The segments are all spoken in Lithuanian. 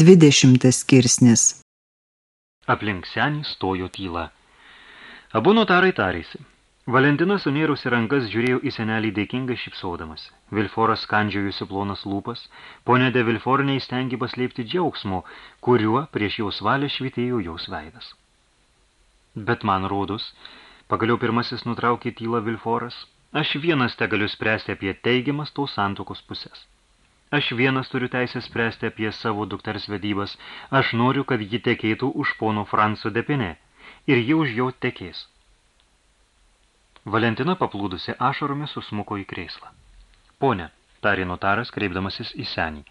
Dvidešimtas skirsnis Aplink senį stojo tyla. Abu notarai tarėsi. Valentina sunėrusi rankas žiūrėjo į senelį dėkingai šipsodamas. Vilforas skandžiojusi plonas lūpas, ponė de Vilfor neįstengė paslėpti džiaugsmo, kuriuo prieš jaus valę švitėjo jaus veidas. Bet man rodos, pagaliau pirmasis nutraukė tylą Vilforas, aš vienas te galiu spręsti apie teigiamas tos santokos pusės. Aš vienas turiu teisę spręsti apie savo dukters vedybas. Aš noriu, kad ji tekėtų už pono Franco depinė. Ir ji už jo tekės. Valentina paplūdusi ašaromis susmuko į krėslą. Pone, tarė notaras, kreipdamasis į senį.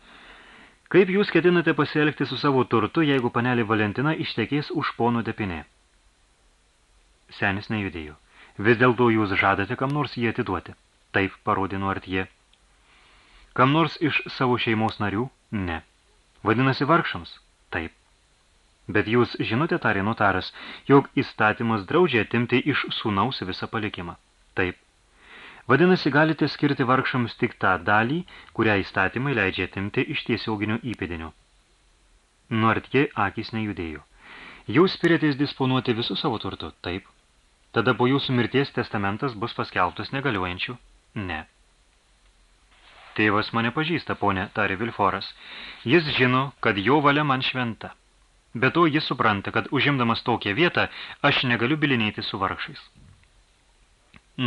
Kaip jūs ketinate pasielgti su savo turtu, jeigu panelė Valentina ištekės už pono depinė? Senis nejudėjo. Vis dėlto jūs žadate kam nors jį atiduoti. Taip, parodė nuartie. Kam nors iš savo šeimos narių? Ne. Vadinasi vargšams? Taip. Bet jūs žinote, tarė notaras, jog įstatymas draudžia atimti iš sūnaus visą palikimą. Taip. Vadinasi, galite skirti vargšams tik tą dalį, kurią įstatymai leidžia atimti iš tiesioginių įpėdinių. Nuartje akis nejudėjo. Jūs spirėtės disponuoti visų savo turtu? Taip. Tada po jūsų mirties testamentas bus paskelbtas negaliojančių? Ne. Tėvas mane pažįsta, ponė, tarė Vilforas. Jis žino, kad jo valia man šventa. Be to jis supranta, kad užimdamas tokią vietą, aš negaliu bilinėti su vargšais.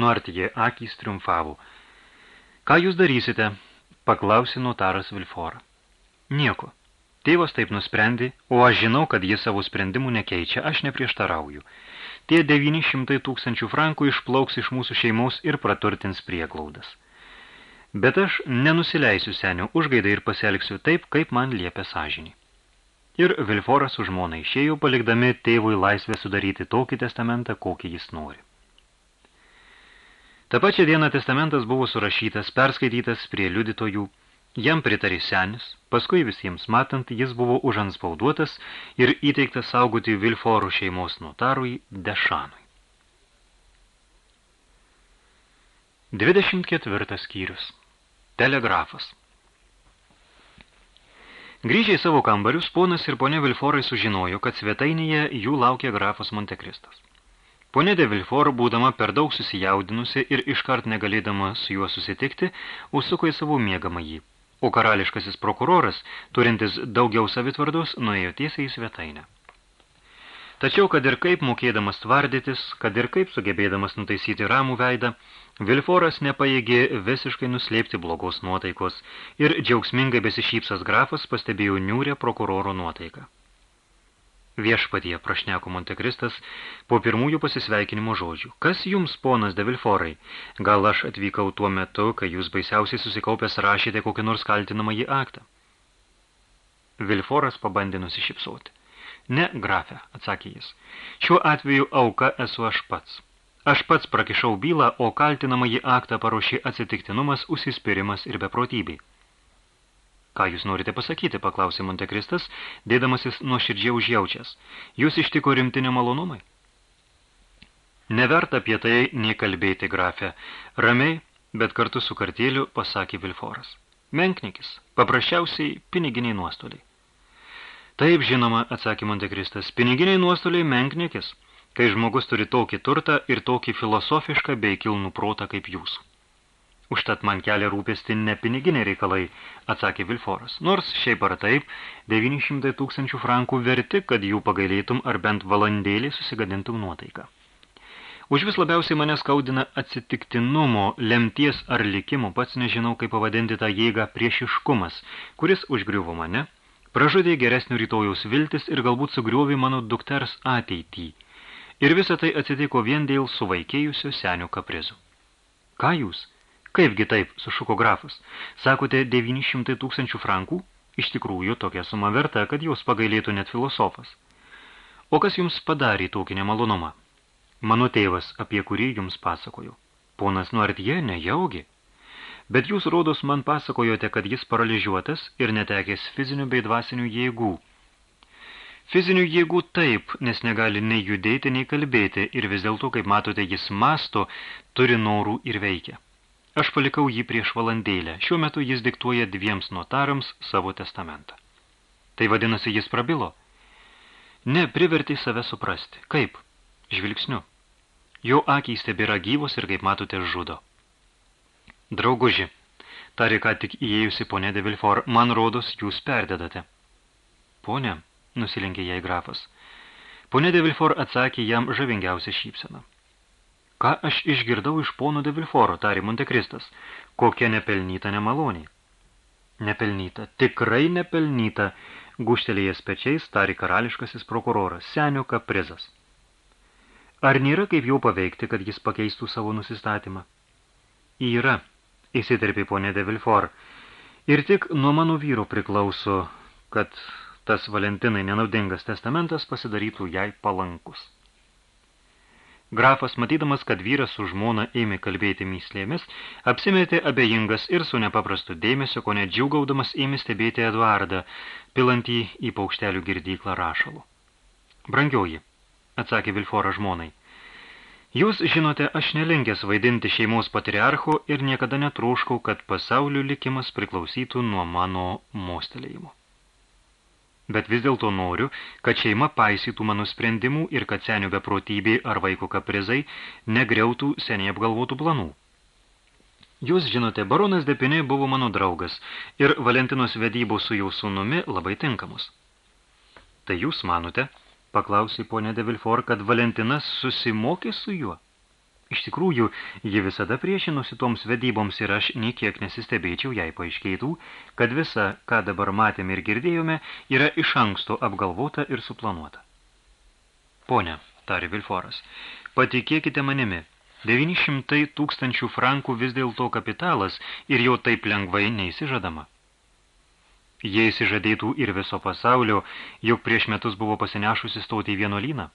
Nuartije akys triumfavo. Ką jūs darysite? paklausė notaras Vilforą. Nieko. Tėvas taip nusprendė, o aš žinau, kad jis savo sprendimų nekeičia, aš neprieštarauju. Tie 900 tūkstančių frankų išplauks iš mūsų šeimos ir praturtins prieglaudas. Bet aš nenusileisiu senio užgaidą ir pasielgsiu taip, kaip man liepia sąžinį. Ir Vilforas su žmona išėjo, palikdami tėvui laisvę sudaryti tokį testamentą, kokį jis nori. Ta pačia diena testamentas buvo surašytas, perskaitytas prie liudytojų, jam pritarė senis, paskui visiems matant, jis buvo užanspauduotas ir įteiktas saugoti Vilforų šeimos notarui Dešanui. 24 skyrius Telegrafas. Grįžę į savo kambarius, ponas ir ponė Vilforai sužinojo, kad svetainėje jų laukia grafas Montekristas. Ponė de Vilfor, būdama per daug susijaudinusi ir iškart negalėdama su juo susitikti, užsuko į savo mėgamą jį, o karališkasis prokuroras, turintis daugiau savitvardos, nuėjo tiesiai į svetainę. Tačiau, kad ir kaip mokėdamas tvardytis, kad ir kaip sugebėdamas nutaisyti ramų veidą, Vilforas nepajėgė visiškai nuslėpti blogos nuotaikos ir džiaugsmingai besišypsas grafas pastebėjo niūrę prokuroro nuotaiką. Viešpatie, prašneko Montekristas, po pirmųjų pasisveikinimo žodžių. Kas jums, ponas de Vilforai? Gal aš atvykau tuo metu, kai jūs baisiausiai susikaupęs rašėte kokį nors kaltinamąjį aktą? Vilforas pabandė nusišypsoti. Ne, grafė, atsakė jis. Šiuo atveju auka esu aš pats. Aš pats prakišau bylą, o kaltinamąjį aktą paruošė atsitiktinumas, užsispyrimas ir beprotybei. Ką jūs norite pasakyti, paklausė Montekristas, dėdamasis nuo širdžiai užjaučias. Jūs ištiko rimti nemalonumai? Neverta apie tai nei kalbėti grafę. Ramiai, bet kartu su kartėliu pasakė Vilforas. Menknikis, paprasčiausiai piniginiai nuostoliai. Taip, žinoma, atsakė Montekristas, piniginiai nuostoliai menknikis, kai žmogus turi tokį turtą ir tokį filosofišką bei kilnų protą kaip jūs. Užtat man kelia rūpesti ne piniginiai reikalai, atsakė Vilforas. Nors šiaip ar taip, 900 tūkstančių frankų verti, kad jų pagailėtum ar bent valandėlį susigadintum nuotaiką. Už vis labiausiai mane skaudina atsitiktinumo, lemties ar likimo, pats nežinau, kaip pavadinti tą jėgą priešiškumas, kuris užgriuvo mane – pražudė geresnio rytojaus viltis ir galbūt sugriovė mano dukters ateitį. Ir visa tai atsitiko vien dėl suvaikėjusio senio kaprizų. Ką jūs? Kaipgi taip, sušuko grafas. Sakote 900 tūkstančių frankų? Iš tikrųjų, tokia suma verta, kad jūs pagailėtų net filosofas. O kas jums padarė tokį nemalonumą? Mano tėvas, apie kurį jums pasakoju. Ponas Nuartie nejaugi. Bet jūs rodos man pasakojote, kad jis paralyžiuotas ir netekęs fizinių bei dvasinių jėgų. Fizinių jėgų taip, nes negali nei judėti, nei kalbėti, ir vis dėlto, kaip matote, jis masto, turi norų ir veikia. Aš palikau jį prieš valandėlę. Šiuo metu jis diktuoja dviems notarams savo testamentą. Tai vadinasi, jis prabilo. Ne, privertė save suprasti. Kaip? Žvilgsniu. Jo akys tebėra gyvos ir, kaip matote, žudo. Drauguži, tarė ką tik įėjusi ponė de Vilfor, man rodos, jūs perdedate. Pone, nusilenkė jai grafas. Ponė de Vilfor atsakė jam žavingiausią šypseną. Ką aš išgirdau iš pono de Vilforo, tarė Montekristas, kokia nepelnyta nemaloniai. Nepelnyta, tikrai nepelnyta, guštelėjęs pečiais, tari karališkasis prokuroras, senio kaprizas. Ar nėra kaip jau paveikti, kad jis pakeistų savo nusistatymą? Yra, įsiterpė ponė de Vilfor, ir tik nuo mano vyro priklauso, kad tas Valentinai nenaudingas testamentas pasidarytų jai palankus. Grafas, matydamas, kad vyras su žmona ėmė kalbėti myslėmis, apsimetė abejingas ir su nepaprastu dėmesio, ko net džiugaudamas ėmė stebėti Eduardą, pilantį į paukštelių girdyklą rašalų. Brangioji, atsakė Vilfora žmonai, jūs žinote, aš nelinkęs vaidinti šeimos patriarcho ir niekada netrūškau, kad pasaulio likimas priklausytų nuo mano mostelėjimo bet vis dėlto noriu, kad šeima paisytų mano sprendimų ir kad senio beprotybė ar vaiko kaprizai negriautų seniai apgalvotų planų. Jūs žinote, baronas Depinė buvo mano draugas ir Valentinos vedybos su jau sūnumi labai tinkamos. Tai jūs manote, paklausė ponė de Vilfor, kad Valentinas susimokė su juo? Iš tikrųjų, ji visada priešinosi toms vedyboms ir aš niekiek nesistebėčiau, jei paaiškėtų, kad visa, ką dabar matėme ir girdėjome, yra iš anksto apgalvota ir suplanuota. Pone, tarė Vilforas, patikėkite manimi, 900 tūkstančių frankų vis dėlto kapitalas ir jau taip lengvai neįsižadama. Jei įsižadėtų ir viso pasaulio, juk prieš metus buvo pasinešusi stauti į vienolyną.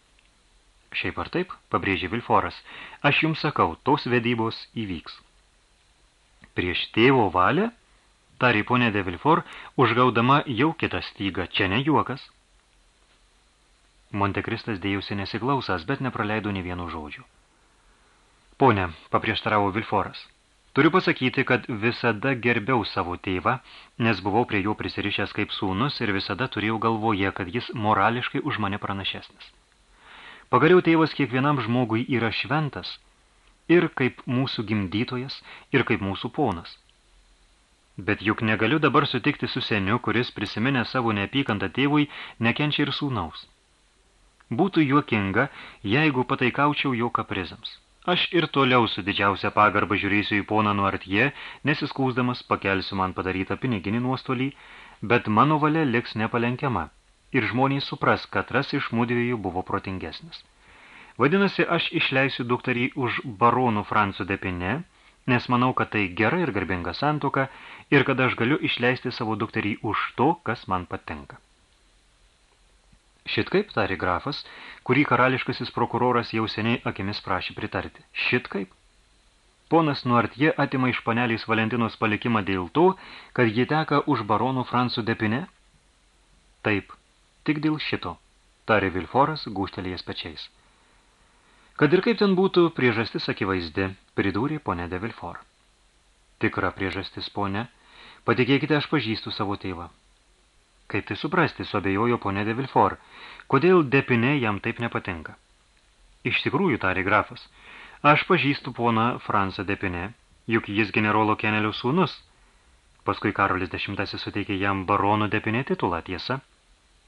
Šiaip ar taip, pabrėžė Vilforas, aš jums sakau, tos vedybos įvyks. Prieš tėvo valią, tarė ponė de Vilfor, užgaudama jau kitą stygą, čia ne juokas. Montekristas dėjusi nesiklausas, bet nepraleido nei vienų žodžių. Pone, paprieštaravo Vilforas, turiu pasakyti, kad visada gerbiau savo tėvą, nes buvau prie jo prisirišęs kaip sūnus ir visada turėjau galvoje, kad jis morališkai už mane pranašesnis. Pagaliau tėvas kiekvienam žmogui yra šventas, ir kaip mūsų gimdytojas, ir kaip mūsų ponas. Bet juk negaliu dabar sutikti su seniu, kuris prisiminę savo neapykantą tėvui, nekenčia ir sūnaus. Būtų juokinga, jeigu pataikaučiau jo kaprizams. Aš ir toliau su didžiausia pagarba žiūrėsiu į poną Nuartie, nesiskūsdamas pakelsiu man padarytą piniginį nuostolį, bet mano valia liks nepalenkiama ir žmonės supras, kad ras iš mudviejų buvo protingesnis. Vadinasi, aš išleisiu dukterį už baronų Francų depinę, nes manau, kad tai gera ir garbinga santuoka ir kad aš galiu išleisti savo dukterį už to, kas man patinka. Šit kaip, tarė grafas, kurį karališkasis prokuroras jau seniai akimis prašė pritarti. Šit kaip? Ponas Nuartie atima iš panelės Valentinos palikimą dėl to, kad ji teka už baronų Francų depinę? Taip, Tik dėl šito, tarė Vilforas, gūštelėjęs pečiais. Kad ir kaip ten būtų, priežastis akivaizdi, pridūrė ponė de Vilfor. Tikra priežastis, ponė, patikėkite, aš pažįstu savo tėvą. Kaip tai suprasti, suabejojo ponė de Vilfor, kodėl depinė jam taip nepatinka? Iš tikrųjų, tarė grafas, aš pažįstu poną Fransą depinė, juk jis generolo Kenelio sūnus. Paskui Karolis X suteikė jam barono depinė titulą, tiesa?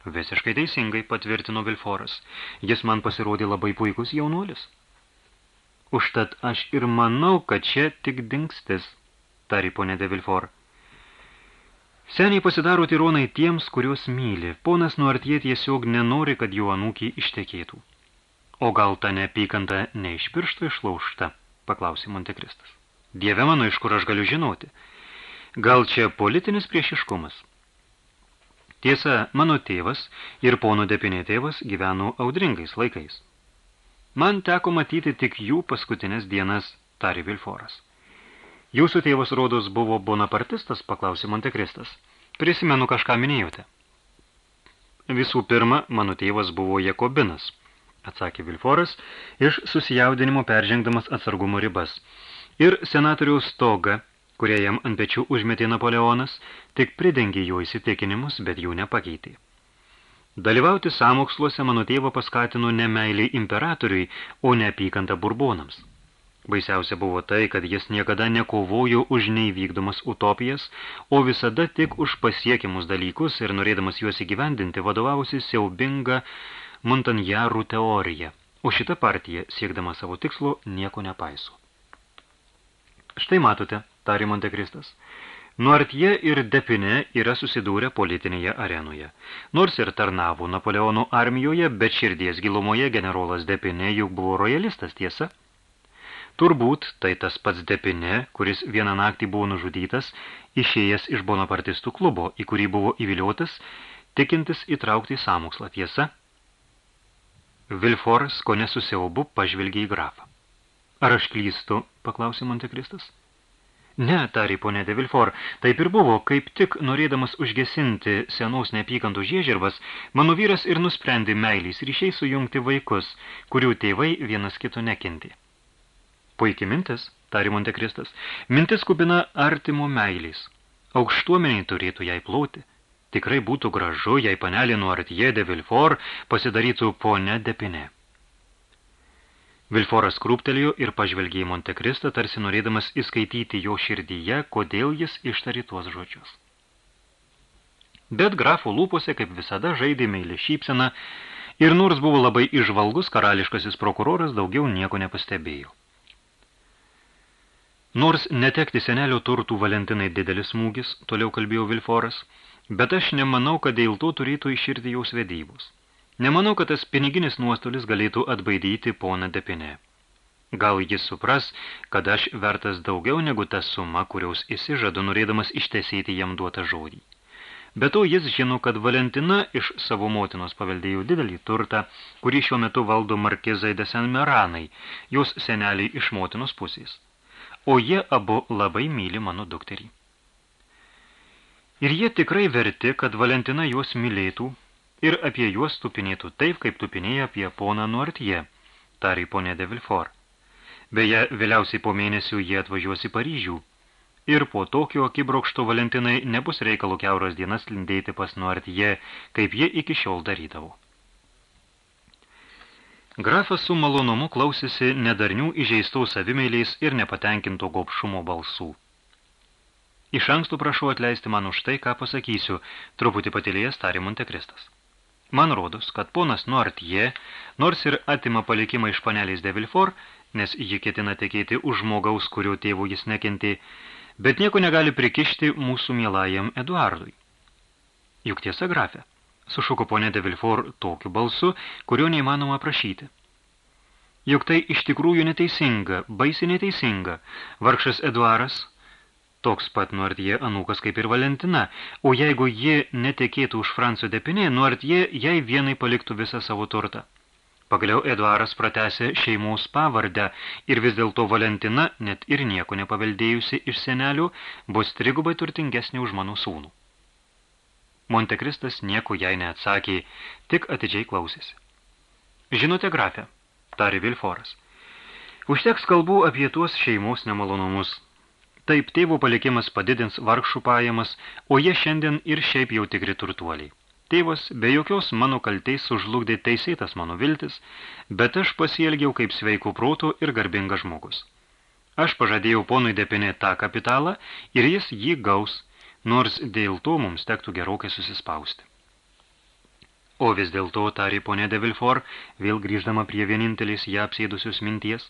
Visiškai teisingai patvirtino Vilforas. Jis man pasirodė labai puikus jaunuolis. Užtat aš ir manau, kad čia tik dingstis, tari ponė de Vilfor. Seniai pasidaro tironai tiems, kuriuos myli. Ponas Nuartie tiesiog nenori, kad jų anūkiai ištekėtų. O gal ta neapykanta ne iš piršto išlaužta, paklausė Montekristas. Dieve mano, iš kur aš galiu žinoti. Gal čia politinis priešiškumas? Tiesa, mano tėvas ir pono depinė tėvas gyveno audringais laikais. Man teko matyti tik jų paskutinės dienas, tari Vilforas. Jūsų tėvas rodos buvo bonapartistas, paklausė Montekristas. Prisimenu, kažką minėjote. Visų pirma, mano tėvas buvo Jakobinas, atsakė Vilforas, iš susijaudinimo peržengdamas atsargumo ribas. Ir senatoriaus stoga, kurie jam ant pečių užmetė Napoleonas, tik pridengė jo įsitikinimus, bet jų nepakeitė. Dalyvauti samoksluose mano tėvo paskatino ne meiliai imperatoriui, o neapykantą burbonams. Baisiausia buvo tai, kad jis niekada nekovojo už neįvykdomas utopijas, o visada tik už pasiekimus dalykus ir norėdamas juos įgyvendinti vadovavosi siaubinga Montanjarų teorija, o šita partija, siekdama savo tikslo, nieko nepaiso. Štai matote, tarė Montekristas, Nuartie ir Depine yra susidūrę politinėje arenoje. Nors ir tarnavo Napoleono armijoje, bet širdies gilumoje generolas Depine juk buvo rojalistas tiesa. Turbūt tai tas pats Depine, kuris vieną naktį buvo nužudytas, išėjęs iš bonapartistų klubo, į kurį buvo įviliotas, tikintis įtraukti į samokslą tiesa. Vilforas, ko nesusiaubu, pažvelgė į grafą. Ar aš klystu, paklausė Montekristas. Ne, tarė ponė de Vilfor, taip ir buvo, kaip tik norėdamas užgesinti senaus neapykantų žiežirbas, mano vyras ir nusprendė meilys ryšiai sujungti vaikus, kurių tėvai vienas kito nekenti. Puikiai mintis, tari Montekristas. Mintis kupina artimo meilės. Aukštuomeniai turėtų jai plauti. Tikrai būtų gražu, jei panelė nuo Artie de Vilfor pasidarytų ponę Depine. Vilforas krūptelėjo ir pažvelgė į Montekristą, tarsi norėdamas įskaityti jo širdyje, kodėl jis ištari tuos žodžius. Bet grafų lūpose, kaip visada, žaidė meilė šypsena ir nors buvo labai išvalgus, karališkasis prokuroras daugiau nieko nepastebėjo. Nors netekti senelio turtų Valentinai didelis smūgis, toliau kalbėjo Vilforas, bet aš nemanau, kad dėl to turėtų iširti jaus vedybos. Nemanau, kad tas piniginis nuostolis galėtų atbaidyti poną Depinę. Gal jis supras, kad aš vertas daugiau negu ta suma, kuriaus įsižadu norėdamas ištesėti jam duotą žodį. Be to jis žino, kad Valentina iš savo motinos paveldėjo didelį turtą, kurį šiuo metu valdo markizai de Senmeranai, jos seneliai iš motinos pusės o jie abu labai myli mano dukterį. Ir jie tikrai verti, kad Valentina juos mylėtų ir apie juos tupinėtų taip, kaip tupinėjo apie poną Nuartie, tarai ponė de Vilfort. Beje, vėliausiai po mėnesių jie atvažiuos į Paryžių. Ir po tokio akibrokšto Valentinai nebus reikalo keuros dienas lindėti pas Nuartie, kaip jie iki šiol darydavo. Grafas su malonumu klausėsi nedarnių įžeistų savimeiliais ir nepatenkinto gopšumo balsų. Iš anksto prašau atleisti man už tai, ką pasakysiu, truputį patilėjęs tarė Montekristas. Man rodos, kad ponas Nuartie, nors ir atima palikimą iš panelės de Vilfor, nes ji ketina tekėti už žmogaus, kurio tėvų jis nekentė, bet nieko negali prikišti mūsų mielajam Eduardui. Juk tiesa, grafė, sušuko ponė de Vilfor tokiu balsu, kurio neįmanoma prašyti. Juk tai iš tikrųjų neteisinga, baisi neteisinga. Vargšas Eduaras, toks pat nuartie anūkas kaip ir Valentina, o jeigu ji netekėtų už Franco Depinė, nuartie jai vienai paliktų visą savo turtą. Pagaliau Eduaras pratęsė šeimos pavardę ir vis dėlto Valentina, net ir nieko nepaveldėjusi iš senelių, bus trigubai turtingesnė už mano sūnų. Montekristas nieko jai neatsakė, tik atidžiai klausėsi. Žinote, grafė, tarė Vilforas. Užteks kalbų apie tuos šeimos nemalonumus. Taip tėvo palikimas padidins vargšų pajamas, o jie šiandien ir šiaip jau tikri turtuoliai. Tėvas be jokios mano kalteis sužlugdė teisėtas mano viltis, bet aš pasielgiau kaip sveikų protų ir garbingas žmogus. Aš pažadėjau ponui depinė tą kapitalą ir jis jį gaus – nors dėl to mums tektų gerokai susispausti. O vis dėl to, tarė ponė de Vilfor, vėl grįždama prie vienintelės ją apsėdusius minties,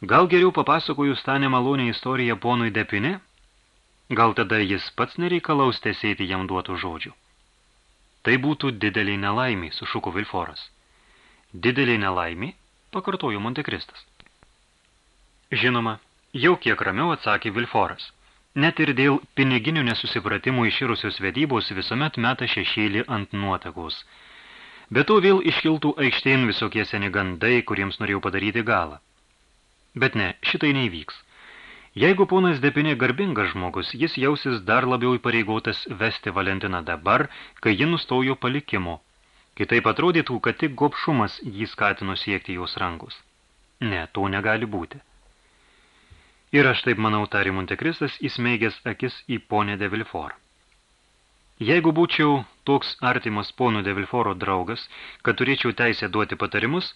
gal geriau papasakojus tą nemalonę istoriją ponui Depine? Gal tada jis pats nereikalaus tesėti jam duotų žodžių? Tai būtų didelė nelaimė, sušuko Vilforas. Didelė nelaimė, pakartojo Montekristas. Žinoma, jau kiek ramiau atsakė Vilforas – Net ir dėl piniginių nesusipratimų iširusios vedybos visuomet meta šešėlį ant nuotakos. Bet to vėl iškiltų aikštėn visokie seni gandai, kuriems norėjau padaryti galą. Bet ne, šitai neįvyks. Jeigu ponas Depinė garbingas žmogus, jis jausis dar labiau įpareigotas vesti Valentiną dabar, kai ji nustojo palikimo. Kitaip atrodytų, kad tik gopšumas jį skatino siekti jos rankus. Ne, to negali būti. Ir aš taip manau, tari Montekristas, įsmeigęs akis į ponę de Vilfor. Jeigu būčiau toks artimas ponų de Vilforo draugas, kad turėčiau teisę duoti patarimus,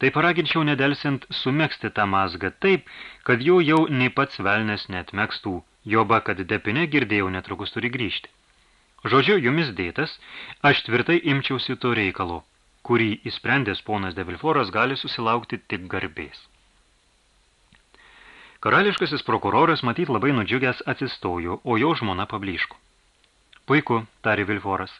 tai paraginčiau nedelsiant sumeksti tą mazgą taip, kad jau jau nei pats velnes net mekstų, joba, kad depine girdėjau netrukus turi grįžti. Žodžiu, jumis dėtas, aš tvirtai imčiausi to reikalo, kurį įsprendęs ponas de Vilforas gali susilaukti tik garbės. Karališkasis prokuroras matyt labai nudžiugęs atsistojo, o jo žmona pablyško. Puiku, tarė Vilforas.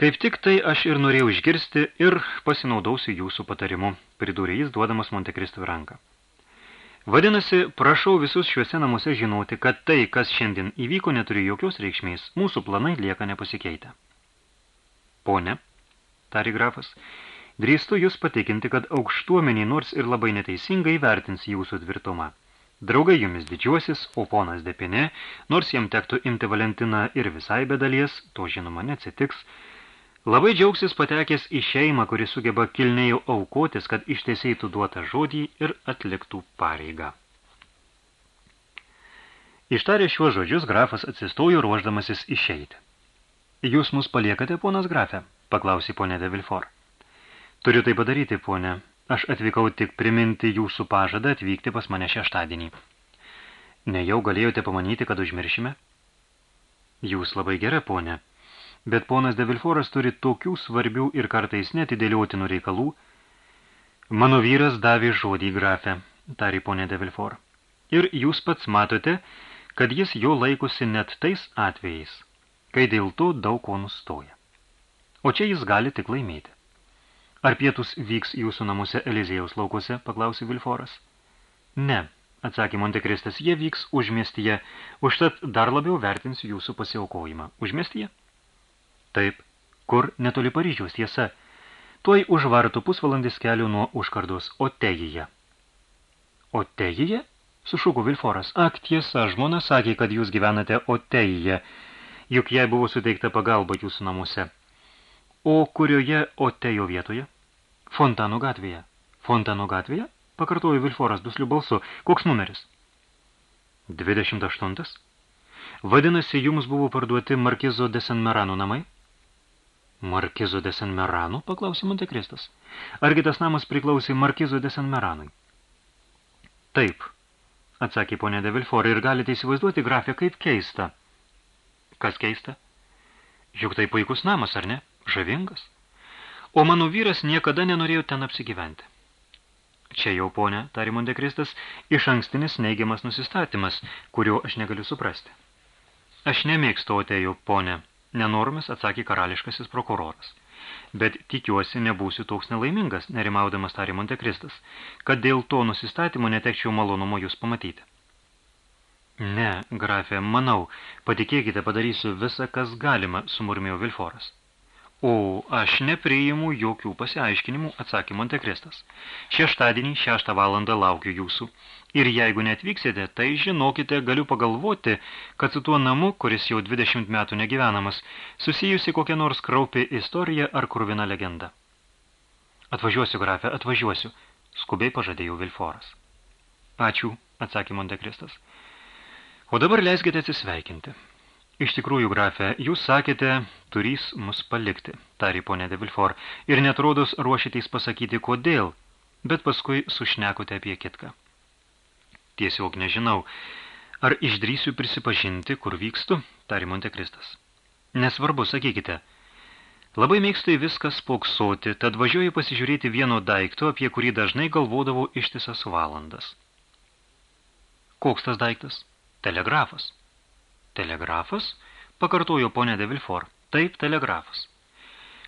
Kaip tik tai aš ir norėjau išgirsti ir pasinaudausiu jūsų patarimu, pridūrė jis duodamas Montekristui ranką. Vadinasi, prašau visus šiuose namuose žinoti, kad tai, kas šiandien įvyko, neturi jokios reikšmės, mūsų planai lieka nepasikeitę. Pone, tari grafas, drįstu jūs patikinti, kad aukštuomeniai nors ir labai neteisingai vertins jūsų tvirtumą. Draugai jumis didžiuosis, o ponas Depinė, nors jam tektų imti Valentiną ir visai bedalies, to žinoma neatsitiks, labai džiaugsis patekęs į šeimą, kuri sugeba kilnėjau aukotis, kad išteseitų duotą žodį ir atliktų pareigą. Ištarė šiuos žodžius, grafas atsistojo ruoždamasis išeiti. Jūs mus paliekate, ponas grafė? paklausė ponė de Vilfor. Turiu tai padaryti, ponė, Aš atvykau tik priminti jūsų pažadą atvykti pas mane šeštadienį. Nejau galėjote pamanyti, kad užmiršime? Jūs labai gera, ponė. Bet ponas de Vilforas turi tokių svarbių ir kartais netidėliotinų reikalų. Mano vyras davė žodį grafę, tari ponė de Vilfor. Ir jūs pats matote, kad jis jo laikosi net tais atvejais, kai dėl to daug ko nustoja. O čia jis gali tik laimėti. Ar pietus vyks jūsų namuose Elizėjaus laukuose, paklausė Vilforas. Ne, atsakė Montekristas, jie vyks užmiestyje, užtat dar labiau vertins jūsų pasiaukojimą. Užmiestyje? Taip, kur netoli Paryžiaus tiesa. Tuoj už vartų pusvalandis kelių nuo užkardos Otejije. Otejije? Sušuko Vilforas. Ak, tiesa, žmona sakė, kad jūs gyvenate Otejije, juk jai buvo suteikta pagalba jūsų namuose. O kurioje Otejo vietoje? Fontano gatvėje. Fontano gatvėje? Pakartojo Vilforas dusliu balsu. Koks numeris? 28. Vadinasi, jums buvo parduoti Markizo de San Merano namai? Markizo de San Merano? Paklausė Montekristas. Argi tas namas priklausė Markizo de San Meranui? Taip, atsakė ponė de Vilfor, ir galite įsivaizduoti grafę kaip keista. Kas keista? Juk tai puikus namas, ar ne? Žavingas? O mano vyras niekada nenorėjo ten apsigyventi. Čia jau, ponė, tari Mondekristas, iš ankstinis neigiamas nusistatymas, kurio aš negaliu suprasti. Aš nemėgstu otėjų, ponė, nenoromis atsakė karališkasis prokuroras. Bet tikiuosi nebūsiu toks nelaimingas, nerimaudamas tari Montekristas, kad dėl to nusistatymo netekčiau malonumo jūs pamatyti. Ne, grafė, manau, patikėkite, padarysiu visą, kas galima, sumurmėjo Vilforas. O aš nepriimu jokių pasiaiškinimų, atsakė Montekristas. Šeštadienį šeštą valandą laukiu jūsų. Ir jeigu netvyksite, tai žinokite, galiu pagalvoti, kad su tuo namu, kuris jau 20 metų negyvenamas, susijusi kokia nors kraupi istorija ar kruvina legenda. Atvažiuosiu, grafė, atvažiuosiu, skubiai pažadėjau Vilforas. Ačiū, atsakė Montekristas. O dabar leiskite atsisveikinti. Iš tikrųjų, grafė, jūs sakėte, turys mus palikti, tarė ponė de Vilfor, ir netrodos ruošitės pasakyti, kodėl, bet paskui sušnekote apie kitką. Tiesiog nežinau, ar išdrysiu prisipažinti, kur vykstu, tarė Montekristas. Nesvarbu, sakykite. Labai mėgstu į viską spoksoti, tad važiuoju pasižiūrėti vieno daikto, apie kurį dažnai galvodavau ištisas valandas. Koks tas daiktas? Telegrafas. Telegrafas? Pakartojo ponė de Vilfor. Taip, telegrafas.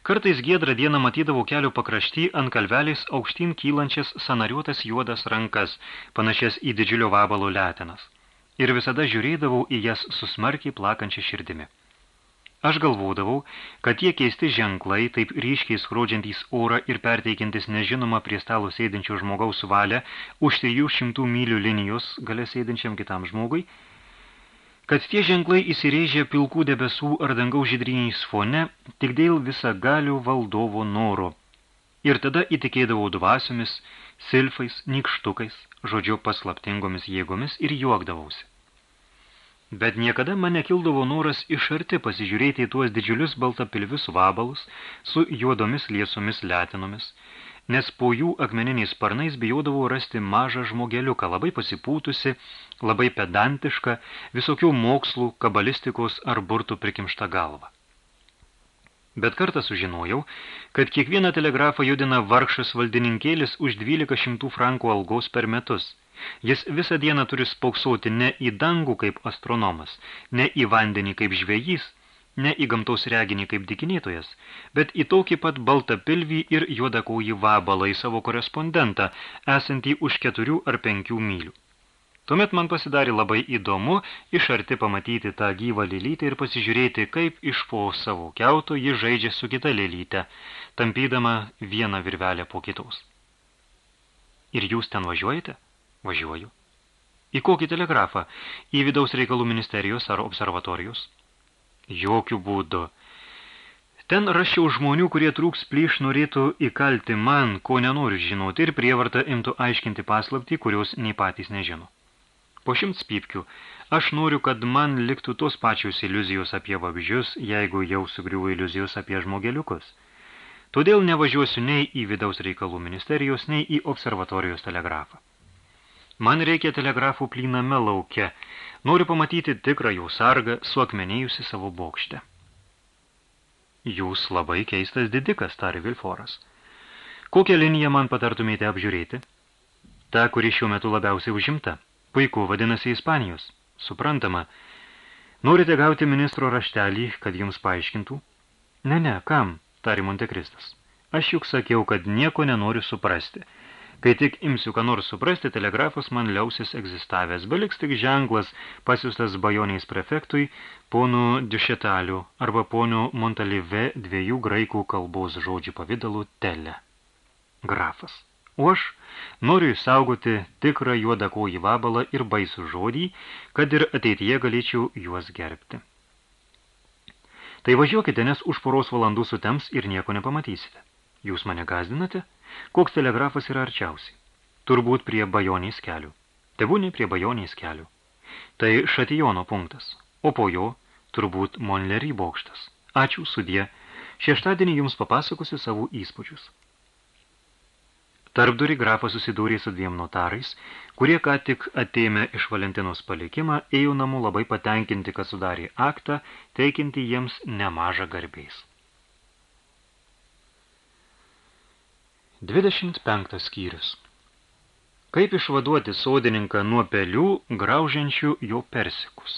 Kartais giedrą dieną matydavau kelių pakrašty ant kalvelės aukštyn kylančias sanariuotas juodas rankas, panašias į didžiulio vabalo letenas. Ir visada žiūrėdavau į jas susmarkiai plakančią širdimi. Aš galvodavau, kad tie keisti ženklai, taip ryškiai skrodžiantys orą ir perteikiantis nežinomą prie stalo sėdinčio žmogaus valią už 300 mylių linijos galę sėdinčiam kitam žmogui, kad tie ženklai įsirėžė pilkų debesų ar dangaus žydriniais fone tik dėl visą galių valdovo noro. Ir tada įtikėdavau dvasiomis, silfais, nikštukais, žodžiu paslaptingomis jėgomis ir juokdavausi. Bet niekada man nekildavo noras iš arti pasižiūrėti į tuos didžiulius baltapilvius vabalus su juodomis liesomis letinomis, nes po jų akmeniniais sparnais bijodavau rasti mažą žmogeliuką, labai pasipūtusi, labai pedantišką, visokių mokslų, kabalistikos ar burtų prikimštą galvą. Bet kartą sužinojau, kad kiekvieną telegrafą judina vargšas valdininkėlis už 12 šimtų frankų algos per metus. Jis visą dieną turi spauksauti ne į dangų kaip astronomas, ne į vandenį kaip žvejys, ne į gamtaus reginį kaip dikinėtojas, bet į tokį pat baltą pilvį ir juodakojį vabalą į savo korespondentą, esantį už keturių ar penkių mylių. Tuomet man pasidarė labai įdomu iš arti pamatyti tą gyvą lelytę ir pasižiūrėti, kaip iš po savo keuto ji žaidžia su kita lelyte, tampydama vieną virvelę po kitos. Ir jūs ten važiuojate? Važiuoju. Į kokį telegrafą? Į vidaus reikalų ministerijos ar observatorijos? Jokių būdų. Ten rašiau žmonių, kurie trūks plyš norėtų įkalti man, ko nenoriu žinoti, ir prievartą imtų aiškinti paslaptį, kurios nei patys nežino. Po šimts pypkių, aš noriu, kad man liktų tos pačios iliuzijos apie vabžius, jeigu jau sugriuvo iliuzijos apie žmogeliukus. Todėl nevažiuosiu nei į vidaus reikalų ministerijos, nei į observatorijos telegrafą. Man reikia telegrafų plyname lauke, Noriu pamatyti tikrą jų sargą suakmenėjusi savo bokštę. Jūs labai keistas didikas, tarė Vilforas. Kokią liniją man patartumėte apžiūrėti? Ta, kuri šiuo metu labiausiai užimta. Puiku, vadinasi Ispanijos. Suprantama. Norite gauti ministro raštelį, kad jums paaiškintų? Ne, ne, kam, tarė Montekristas. Aš juk sakiau, kad nieko nenoriu suprasti – Kai tik imsiu ką nors suprasti, telegrafas man liausis egzistavęs, beliks tik ženklas pasiustas bajoniais prefektui, ponų Dišetalių arba ponų Montalive dviejų graikų kalbos žodžių pavidalų tele. Grafas. O aš noriu išsaugoti tikrą juodakojį vabalą ir baisų žodį, kad ir ateityje galėčiau juos gerbti. Tai važiuokite, nes už poros valandų sutems ir nieko nepamatysite. Jūs mane gazdinate? Koks telegrafas yra arčiausiai? Turbūt prie bajonės kelių. Tebūnė prie bajonės kelių. Tai Šatijono punktas, o po jo turbūt Monlery bokštas. Ačiū, sudie. Šeštadienį jums papasakosiu savo įspūdžius. Tarpdurį grafas susidūrė su dviem notarais, kurie ką tik atėmė iš Valentinos palikimą, ėjo namų labai patenkinti, kad sudarė aktą, teikinti jiems nemažą garbės. 25 skyrius Kaip išvaduoti sodininką nuo pelių, graužiančių jo persikus?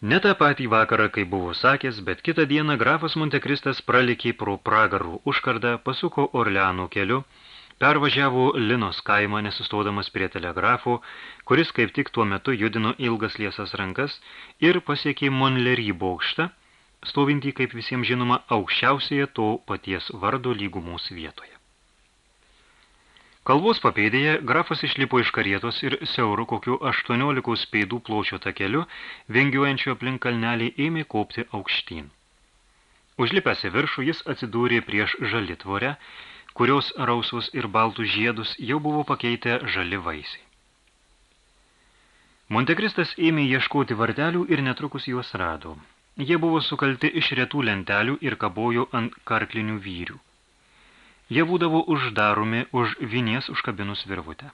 Ne tą patį vakarą, kai buvo sakęs, bet kitą dieną grafas Montekristas pralikė pro pragarų užkardą, pasuko Orleanų keliu, pervažiavo Linos kaimą, nesustodamas prie telegrafo, kuris kaip tik tuo metu judino ilgas liesas rankas ir pasiekė Monlery bokštą, stovintį, kaip visiems žinoma, aukščiausioje to paties vardo lygumos vietoje. Kalvos papėdėje grafas išlipo iš karietos ir siauru kokiu 18 pėdų pločio takeliu, vengiuojančio aplink kalnelį, ėmė kopti aukštyn. Užlipęs į viršų, jis atsidūrė prieš žalitvorę, kurios rausvus ir baltus žiedus jau buvo pakeitę žali vaisiai. Montekristas ėmė ieškoti vartelių ir netrukus juos rado. Jie buvo sukalti iš retų lentelių ir kabojo ant karklinių vyrių. Jie būdavo uždaromi už vinies užkabinus virvutę.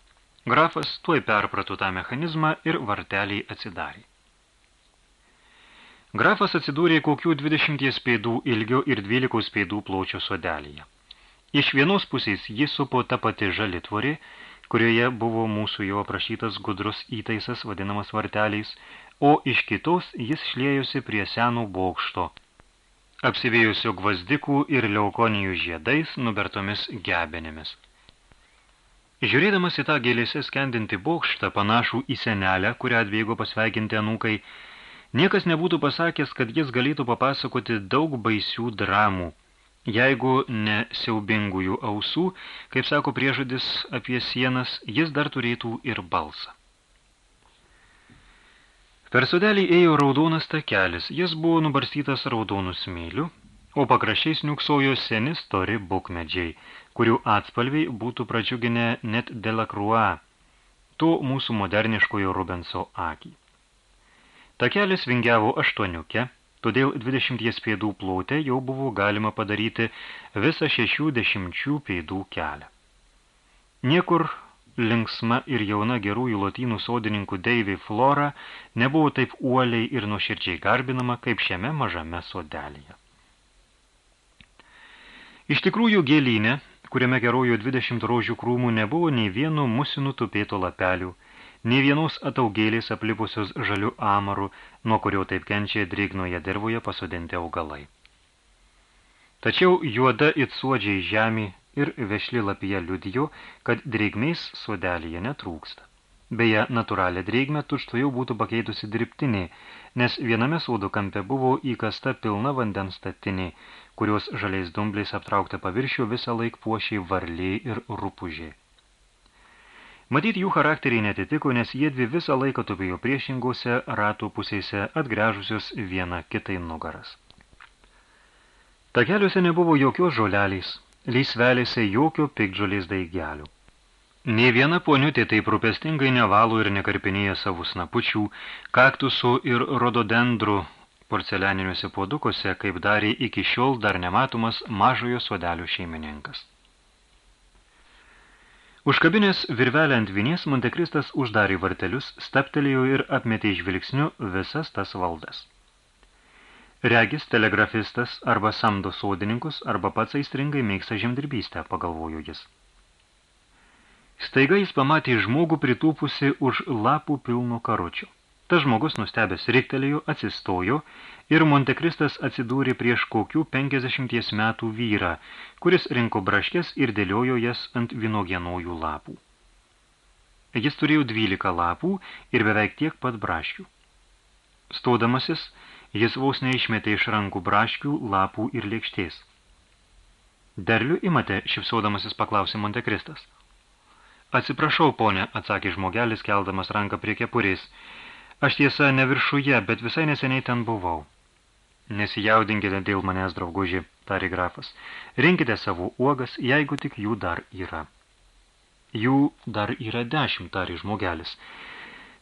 Grafas tuoj perprato tą mechanizmą ir varteliai atsidarė. Grafas atsidūrė kokių 20 pėdų ilgio ir 12 pėdų pločio sodelėje. Iš vienos pusės jis supo tą pati žalitvorį, kurioje buvo mūsų jau aprašytas gudrus įtaisas vadinamas varteliais, o iš kitos jis šlėjusi prie senų bokšto, apsivėjusio gvazdikų ir leukonijų žiedais nubertomis gebenėmis. Žiūrėdamas į tą gėlėse skendinti bokštą, panašų į senelę, kurią atbėgo pasveikinti anūkai, niekas nebūtų pasakęs, kad jis galėtų papasakoti daug baisių dramų, jeigu ne siaubingųjų ausų, kaip sako priežodis apie sienas, jis dar turėtų ir balsą. Per sodelį ėjo raudonas takelis, jis buvo nubarstytas raudonų smėlių, o pakraščiais niuksojo seni stori bukmedžiai, kurių atspalviai būtų pradžiuginę net Delacroix, to mūsų moderniškojo Rubenso akį. Takelis vingiavo aštuoniuke, todėl 20 pėdų plote jau buvo galima padaryti visą šešių dešimčių pėdų kelią. Niekur linksma ir jauna gerųjų lotynų sodininkų Deivė Flora nebuvo taip uoliai ir nuoširdžiai garbinama, kaip šiame mažame sodelėje. Iš tikrųjų gėlynė, kuriame gerojo 20 rožių krūmų nebuvo nei vieno musinų tupėto lapelių, nei vienos ataugėlės aplipusios žalių amarų, nuo kurio taip kenčia drėgnoje dirvoje pasodinti augalai. Tačiau juoda it suodžiai žemė ir vešli lapija liudijo, kad drėgmės sodelyje netrūksta. Beje, natūralią drėgmę tučto jau būtų pakeitusi dirbtinė, nes viename sodo kampe buvo įkasta pilna vandens statinė, kurios žaliais dumbliais aptraukta paviršių visą laik puošiai varliai ir rupužiai. Matyt, jų charakteriai netitiko, nes jie dvi visą laiką tupėjo priešingose ratų pusėse atgręžusios vieną kitai nugaras. Takeliuose nebuvo jokios žoleliais, lysvelėse jokio pikdžolės daigelių. Nei viena poniutė taip rūpestingai nevalo ir nekarpinėja savų snapučių, kaktusų ir rododendrų porcelianiniuose puodukuose, kaip darė iki šiol dar nematomas mažojo sodelių šeimininkas. Užkabinės virvelę ant vinies Montekristas uždarė vartelius, staptelėjo ir apmetė žvilgsniu visas tas valdas. Regis telegrafistas arba samdo sodininkus, arba pats aistringai mėgsta žemdirbystę, pagalvojo jis. Staiga jis pamatė žmogų pritūpusi už lapų pilno karučių. Tas žmogus nustebęs riktelėjo, atsistojo ir Montekristas atsidūrė prieš kokių 50 metų vyrą, kuris rinko braškės ir dėliojo jas ant vinogienojų lapų. Jis turėjo 12 lapų ir beveik tiek pat braškių. Stodamasis, jis vos neišmetė iš rankų braškių, lapų ir lėkštės. Derlių imate, šipsodamasis paklausė Montekristas. Atsiprašau, ponė, atsakė žmogelis, keldamas ranką prie kepurės, Aš tiesa ne viršuje, bet visai neseniai ten buvau. Nesijaudinkite dėl manęs, drauguži, tari grafas. Rinkite savo uogas, jeigu tik jų dar yra. Jų dar yra dešimt, tari žmogelis.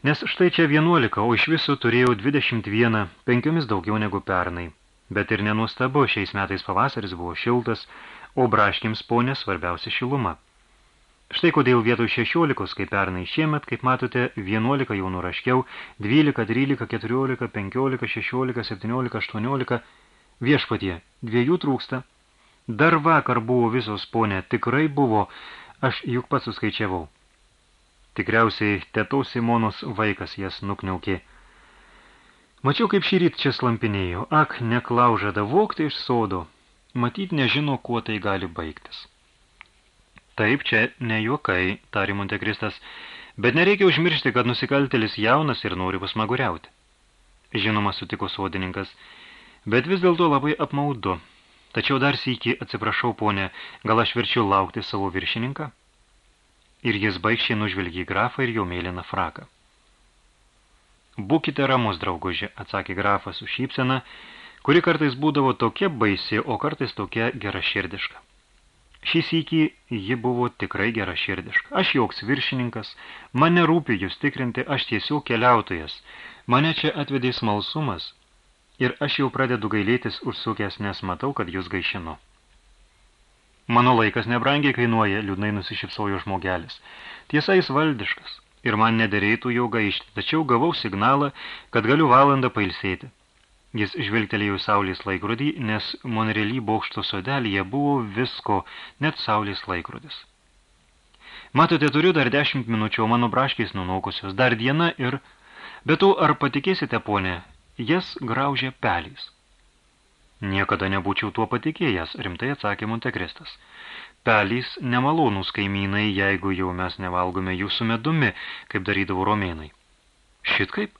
Nes štai čia vienuolika, o iš viso turėjau dvidešimt vieną, penkiomis daugiau negu pernai. Bet ir nenuostabu, šiais metais pavasaris buvo šiltas, o braškims ponė svarbiausia šiluma. Štai kodėl vietoj 16, kaip pernai šiemet, kaip matote, 11 jau nuraškiau, 12, 13, 14, 15, 16, 17, 18, viešpatie, dviejų trūksta. Dar vakar buvo visos, ponė, tikrai buvo, aš juk pats suskaičiavau. Tikriausiai tetaus Simonos vaikas jas nukniaukė. Mačiau, kaip šį ryt čia slampinėjo, ak, neklaužada vokti iš sodo, matyt nežino, kuo tai gali baigtis. Taip, čia ne juokai, tari Montekristas, bet nereikia užmiršti, kad nusikaltelis jaunas ir nori pasmaguriauti. Žinoma, sutiko sodininkas, bet vis dėlto labai apmaudu. Tačiau dar sykį atsiprašau, ponė, gal aš verčiu laukti savo viršininką? Ir jis baigščiai nužvelgė grafą ir jo mėlyną fraką. Būkite ramus, drauguži, atsakė grafas su šypsena, kuri kartais būdavo tokia baisi, o kartais tokia geraširdiška. Šį sykį ji buvo tikrai gera širdiška. Aš joks viršininkas, mane rūpi jūs tikrinti, aš tiesiog keliautojas. Mane čia atvedė smalsumas ir aš jau pradedu gailėtis užsukęs, nes matau, kad jūs gaišinu. Mano laikas nebrangiai kainuoja, liūdnai nusišypsojo žmogelis. Tiesa, jis valdiškas ir man nederėtų jau gaišti, tačiau gavau signalą, kad galiu valandą pailsėti. Jis žvilgtelėjo saulės laikrodį, nes Monrely bokšto sodelyje buvo visko, net saulės laikrodis. Matote, turiu dar dešimt minučių, mano braškiais nunaukusios, dar diena ir... Bet to, ar patikėsite, ponė, jas graužė pelys. Niekada nebūčiau tuo patikėjęs, rimtai atsakė Montekristas. Pelys nemalonūs kaimynai, jeigu jau mes nevalgome jų su medumi, kaip darydavo romėnai. Šit kaip?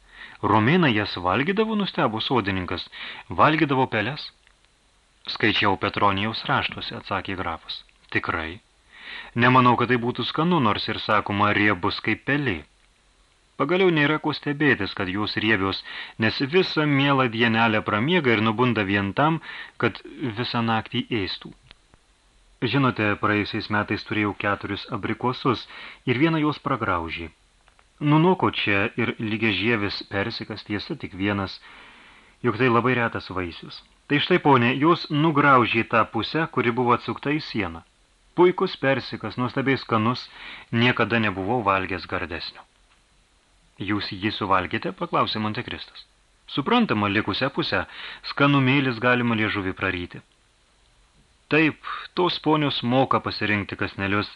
Romėnai jas valgydavo, nustebo sodininkas, valgydavo pelės. Skaičiau Petronijaus raštuose, atsakė grafas. Tikrai. Nemanau, kad tai būtų skanu, nors ir sakoma riebus kaip pelė. Pagaliau nėra ko stebėtis, kad jūs riebios, nes visą mielą dienelę pramiega ir nubunda vien tam, kad visą naktį eistų. Žinote, praėjusiais metais turėjau keturis abrikosus ir vieną jos pragraužį. Nunoko čia ir lygiažievis persikas tiesa tik vienas, juk tai labai retas vaisius. Tai štai, ponė, jūs nugraužė tą pusę, kuri buvo atsukta į sieną. Puikus persikas, nuostabiai skanus, niekada nebuvau valgęs gardesnio. Jūs jį suvalgėte, paklausė Montekristas. Suprantama, likusią pusę, skanumėlis galima liežuvį praryti. Taip, tos ponios moka pasirinkti kasnelius,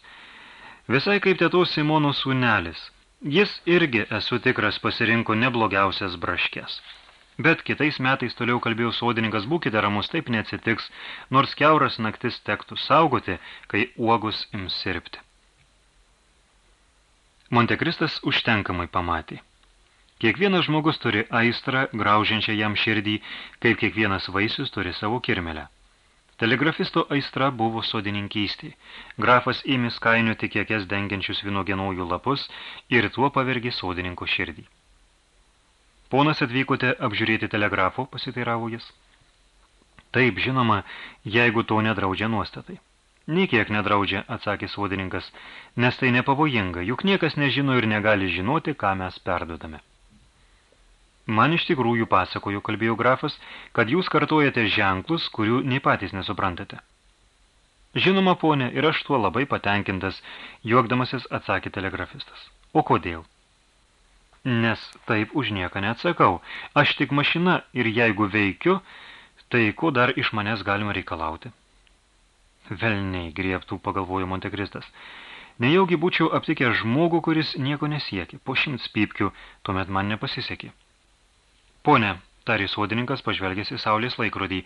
visai kaip tėtos Simono sūnelis. Jis irgi, esu tikras, pasirinko neblogiausias braškės. Bet kitais metais toliau kalbėjau sodininkas, būkite ramus, taip neatsitiks, nors keuras naktis tektų saugoti, kai uogus ims sirpti. Montekristas užtenkamai pamatė. Kiekvienas žmogus turi aistrą, graužiančią jam širdį, kaip kiekvienas vaisius turi savo kirmelę. Telegrafisto aistra buvo sodininkystė. Grafas ėmė skainiuoti kiekės dengiančius vinogenojų lapus ir tuo pavergė sodininko širdį. Ponas atvykote apžiūrėti telegrafo, pasiteiravo jis. Taip, žinoma, jeigu to nedraudžia nuostatai. Niekiek nedraudžia, atsakė sodininkas, nes tai nepavojinga, juk niekas nežino ir negali žinoti, ką mes perdodame. Man iš tikrųjų pasakojo, kalbėjo grafas, kad jūs kartuojate ženklus, kurių nei patys nesuprantate. Žinoma, ponė, ir aš tuo labai patenkintas, juokdamasis atsakė telegrafistas. O kodėl? Nes taip už nieką neatsakau. Aš tik mašina ir jeigu veikiu, tai ko dar iš manęs galima reikalauti? Velniai griebtų, pagalvojo Montekristas. Nejaugi būčiau aptikęs žmogų, kuris nieko nesiekė. Po šimts pypkių, tuomet man nepasisekė. Pone, tarė sodininkas, pažvelgęs į saulės laikrodį.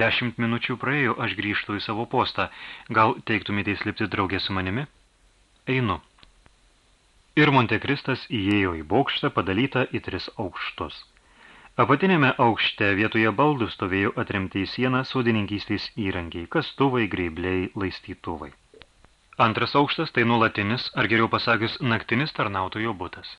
Dešimt minučių praėjo, aš grįžtu į savo postą. Gal teiktumėte įslipti draugė su manimi? Einu. Ir Montekristas įėjo į bokštą padalytą į tris aukštus. Apatinėme aukšte vietoje baldų stovėjo atremti į sieną sodininkystės įrankiai, kastuvai, greibliai, laistytuvai. Antras aukštas tai nuolatinis, ar geriau pasakius, naktinis tarnautojo butas.